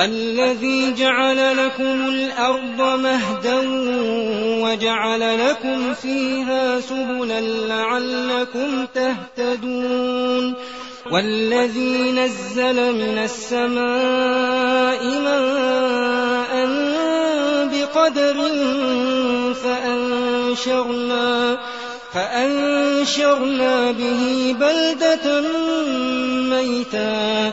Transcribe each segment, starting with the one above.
الذي جعل لكم الأرض مهدا وجعل لكم فيها سبلا لعلكم تهتدون والذي نزل من السماء ماء بقدر فأنشرنا فأنشرنا به بلدة ميتا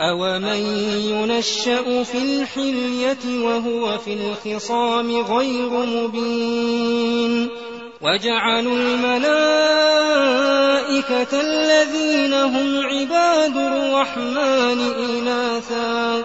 أومن ينشأ في الحلية وهو في الخصام غير مبين وجعلوا الملائكة الذين هم عباد الرحمن إناثا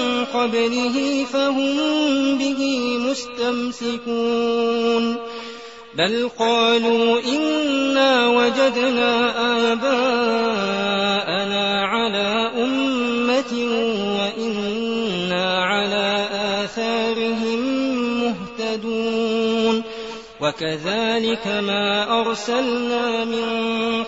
قبله فهم به مستمسكون بل قالوا إنا وجدنا آباءنا على أمة وإنا على آثارهم مهتدون وكذلك ما أرسلنا من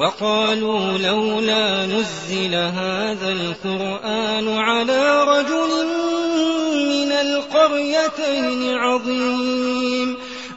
وقالوا لولا نزل هذا القرآن على رجل من القريتين عظيم.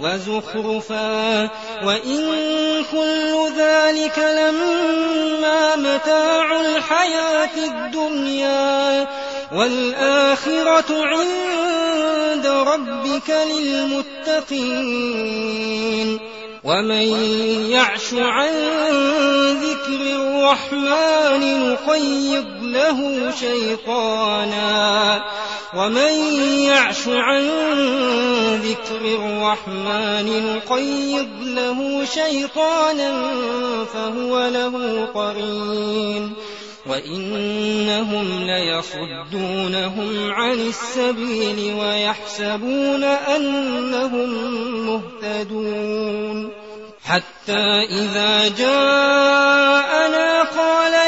وزخرفا. وإن كل ذلك لما متاع الحياة الدنيا. والآخرة عند ربك للمتقين. ومن يعش عن ذكر الرحمن نقيض له شيطانا. ومن يعش عن ذكر الرحمن نقيض له شيطانا فهو له قرين. وإنهم ليصدونهم عن السبيل ويحسبون أنهم مهتدون. حتى إذا جاءنا قال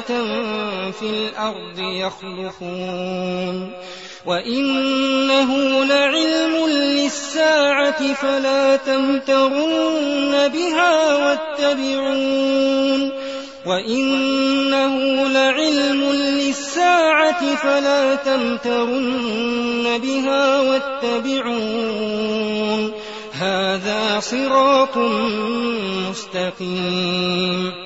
في الأرض يخلفون وإنه لعلم للساعة فلا تمترن بها واتبعون. وإنه لعلم للساعة فلا تمترن بها واتبعون. هذا صراط مستقيم.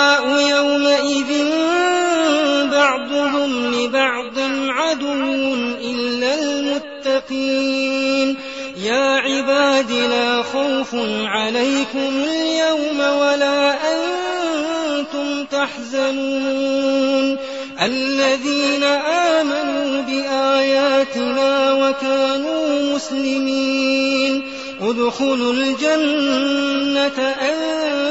عباد لا خوف عليكم اليوم ولا أنتم تحزنون. الذين آمنوا بآياتنا وكانوا مسلمين. ادخلوا الجنة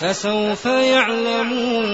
فسوف يعلمون